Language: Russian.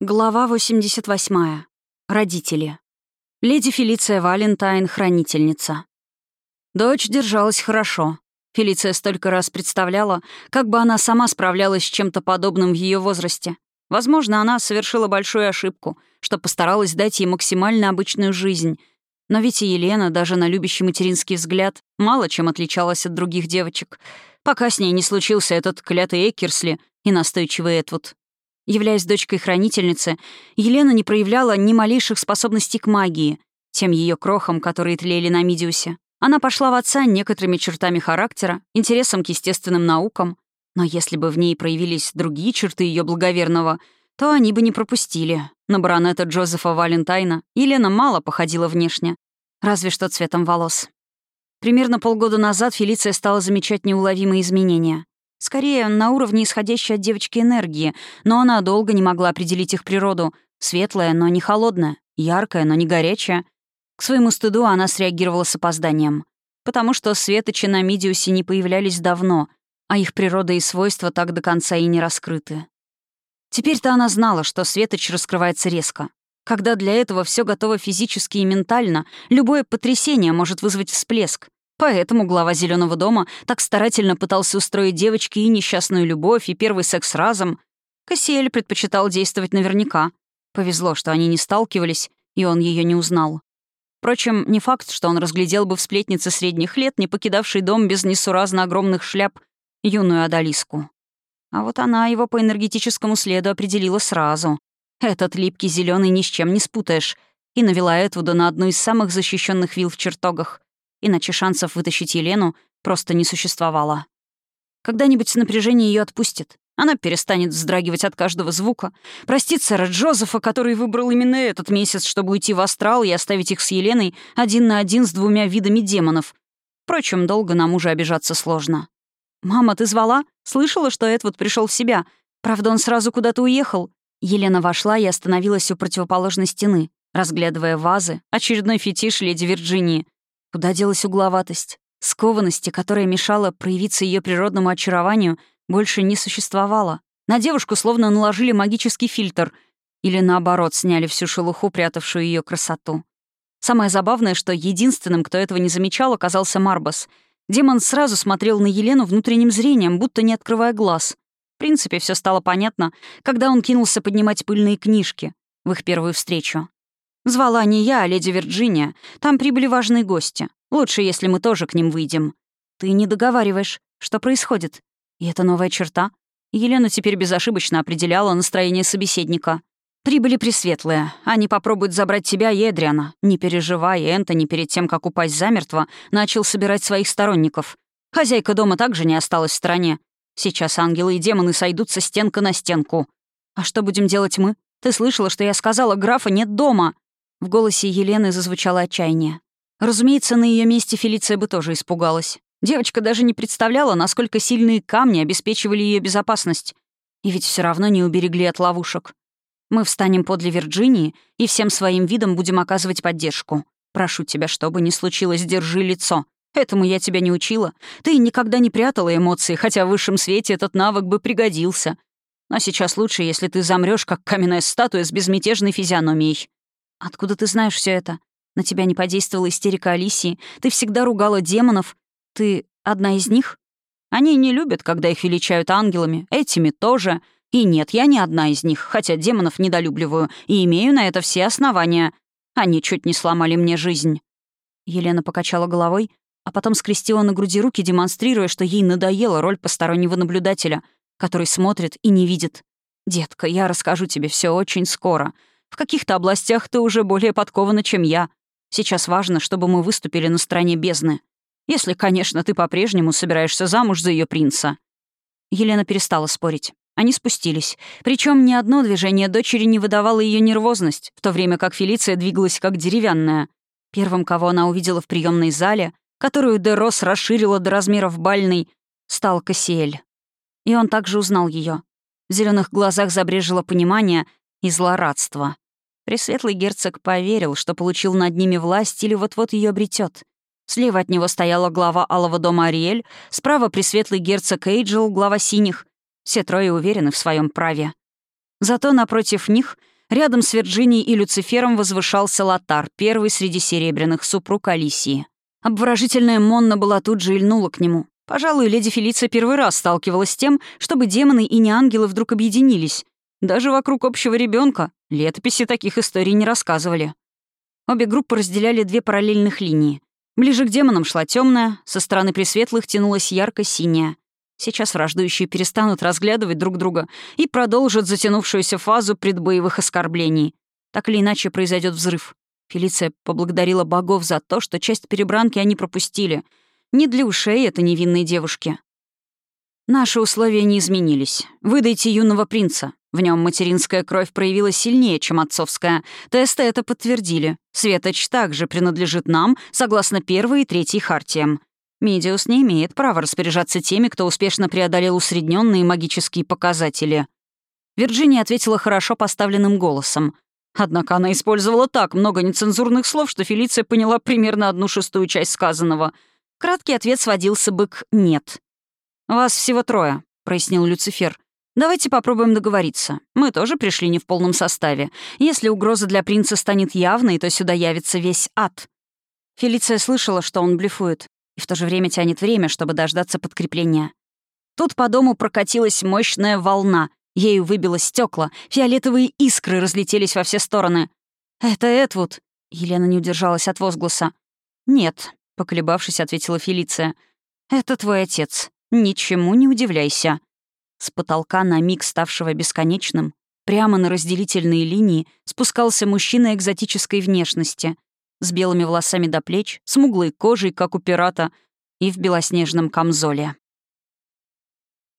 Глава 88. Родители. Леди Фелиция Валентайн, хранительница. Дочь держалась хорошо. Фелиция столько раз представляла, как бы она сама справлялась с чем-то подобным в ее возрасте. Возможно, она совершила большую ошибку, что постаралась дать ей максимально обычную жизнь. Но ведь и Елена, даже на любящий материнский взгляд, мало чем отличалась от других девочек, пока с ней не случился этот клятый Экерсли и настойчивый Этвуд. Являясь дочкой хранительницы, Елена не проявляла ни малейших способностей к магии, тем ее крохам, которые тлели на Мидиусе. Она пошла в отца некоторыми чертами характера, интересом к естественным наукам, но если бы в ней проявились другие черты ее благоверного, то они бы не пропустили. На баронета Джозефа Валентайна Елена мало походила внешне, разве что цветом волос. Примерно полгода назад Фелиция стала замечать неуловимые изменения. Скорее, на уровне исходящей от девочки энергии, но она долго не могла определить их природу. Светлая, но не холодная, яркая, но не горячая. К своему стыду она среагировала с опозданием. Потому что светочи на Мидиусе не появлялись давно, а их природа и свойства так до конца и не раскрыты. Теперь-то она знала, что светоч раскрывается резко. Когда для этого все готово физически и ментально, любое потрясение может вызвать всплеск, Поэтому глава Зеленого дома так старательно пытался устроить девочке и несчастную любовь, и первый секс разом. Кассиэль предпочитал действовать наверняка. Повезло, что они не сталкивались, и он ее не узнал. Впрочем, не факт, что он разглядел бы в сплетнице средних лет, не покидавший дом без несуразно огромных шляп, юную Адалиску. А вот она его по энергетическому следу определила сразу. Этот липкий зеленый ни с чем не спутаешь, и навела Этвуда на одну из самых защищенных вил в чертогах иначе шансов вытащить Елену просто не существовало. Когда-нибудь напряжение ее отпустит. Она перестанет вздрагивать от каждого звука. Простит сэра Джозефа, который выбрал именно этот месяц, чтобы уйти в астрал и оставить их с Еленой один на один с двумя видами демонов. Впрочем, долго нам уже обижаться сложно. «Мама, ты звала? Слышала, что Эдвуд пришел в себя. Правда, он сразу куда-то уехал». Елена вошла и остановилась у противоположной стены, разглядывая вазы, очередной фетиш леди Вирджинии. Куда делась угловатость? Скованности, которая мешала проявиться ее природному очарованию, больше не существовало. На девушку словно наложили магический фильтр или, наоборот, сняли всю шелуху, прятавшую ее красоту. Самое забавное, что единственным, кто этого не замечал, оказался Марбас. Демон сразу смотрел на Елену внутренним зрением, будто не открывая глаз. В принципе, все стало понятно, когда он кинулся поднимать пыльные книжки в их первую встречу. Звала не я, а леди Вирджиния. Там прибыли важные гости. Лучше, если мы тоже к ним выйдем. Ты не договариваешь, что происходит. И это новая черта. Елена теперь безошибочно определяла настроение собеседника. Прибыли пресветлые. Они попробуют забрать тебя и Эдриана. Не переживай, Энтони перед тем, как упасть замертво, начал собирать своих сторонников. Хозяйка дома также не осталась в стороне. Сейчас ангелы и демоны сойдутся стенка на стенку. А что будем делать мы? Ты слышала, что я сказала, графа нет дома. В голосе Елены зазвучало отчаяние. Разумеется, на ее месте Фелиция бы тоже испугалась. Девочка даже не представляла, насколько сильные камни обеспечивали ее безопасность. И ведь все равно не уберегли от ловушек. Мы встанем подле Вирджинии и всем своим видом будем оказывать поддержку. Прошу тебя, что бы ни случилось, держи лицо. Этому я тебя не учила. Ты никогда не прятала эмоции, хотя в высшем свете этот навык бы пригодился. Но сейчас лучше, если ты замрешь, как каменная статуя с безмятежной физиономией. «Откуда ты знаешь все это? На тебя не подействовала истерика Алисии. Ты всегда ругала демонов. Ты одна из них?» «Они не любят, когда их величают ангелами. Этими тоже. И нет, я не одна из них, хотя демонов недолюбливаю, и имею на это все основания. Они чуть не сломали мне жизнь». Елена покачала головой, а потом скрестила на груди руки, демонстрируя, что ей надоела роль постороннего наблюдателя, который смотрит и не видит. «Детка, я расскажу тебе все очень скоро. В каких-то областях ты уже более подкована, чем я. Сейчас важно, чтобы мы выступили на стороне бездны. Если, конечно, ты по-прежнему собираешься замуж за ее принца». Елена перестала спорить. Они спустились. Причем ни одно движение дочери не выдавало ее нервозность, в то время как Фелиция двигалась как деревянная. Первым, кого она увидела в приемной зале, которую Дерос расширила до размеров бальной, стал Кассиэль. И он также узнал ее. В зеленых глазах забрежило понимание, и злорадства. Пресветлый герцог поверил, что получил над ними власть или вот-вот ее обретет. Слева от него стояла глава Алого дома Ариэль, справа пресветлый герцог Эйджел, глава Синих. Все трое уверены в своем праве. Зато напротив них, рядом с Вирджинией и Люцифером, возвышался Лотар, первый среди серебряных супруг Алисии. Обворожительная Монна была тут же и льнула к нему. Пожалуй, леди Фелиция первый раз сталкивалась с тем, чтобы демоны и неангелы вдруг объединились. Даже вокруг общего ребенка летописи таких историй не рассказывали. Обе группы разделяли две параллельных линии. Ближе к демонам шла темная, со стороны пресветлых тянулась ярко-синяя. Сейчас враждующие перестанут разглядывать друг друга и продолжат затянувшуюся фазу предбоевых оскорблений. Так или иначе произойдет взрыв. Фелиция поблагодарила богов за то, что часть перебранки они пропустили. Не для ушей это невинные девушки. Наши условия не изменились. Выдайте юного принца. В нем материнская кровь проявилась сильнее, чем отцовская. Тесты это подтвердили. Светоч также принадлежит нам, согласно первой и третьей хартиям. Медиус не имеет права распоряжаться теми, кто успешно преодолел усредненные магические показатели. Вирджиния ответила хорошо поставленным голосом. Однако она использовала так много нецензурных слов, что Фелиция поняла примерно одну шестую часть сказанного. Краткий ответ сводился бы к «нет». «Вас всего трое», — прояснил Люцифер. «Давайте попробуем договориться. Мы тоже пришли не в полном составе. Если угроза для принца станет явной, то сюда явится весь ад». Фелиция слышала, что он блефует и в то же время тянет время, чтобы дождаться подкрепления. Тут по дому прокатилась мощная волна. Ею выбило стекла, фиолетовые искры разлетелись во все стороны. «Это Эдвуд!» — Елена не удержалась от возгласа. «Нет», — поколебавшись, ответила Фелиция. «Это твой отец. Ничему не удивляйся». С потолка на миг ставшего бесконечным, прямо на разделительные линии, спускался мужчина экзотической внешности с белыми волосами до плеч, смуглой кожей, как у пирата, и в белоснежном камзоле.